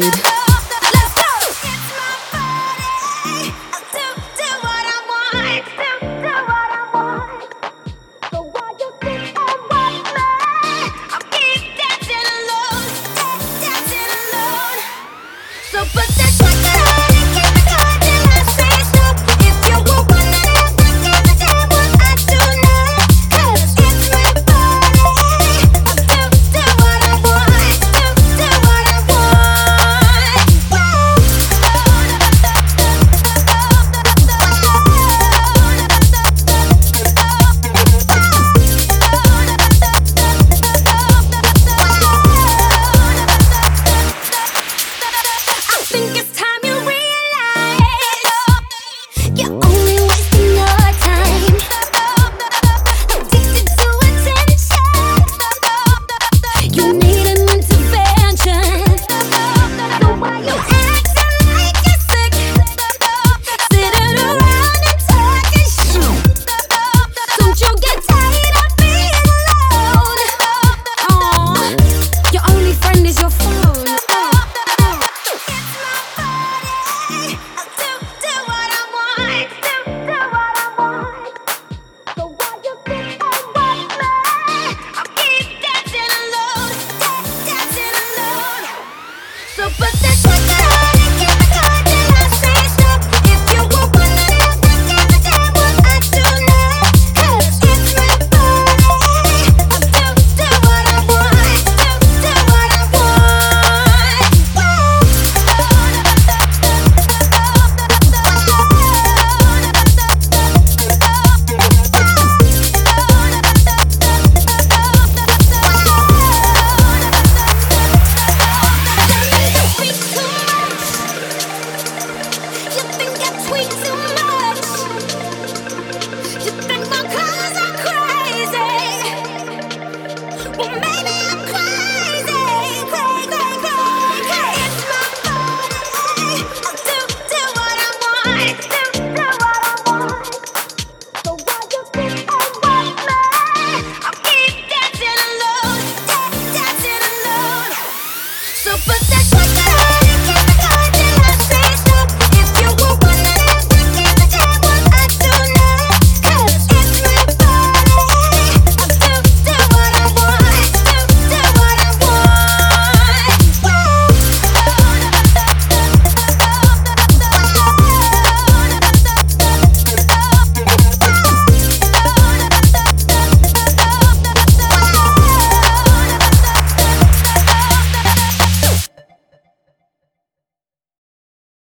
dude.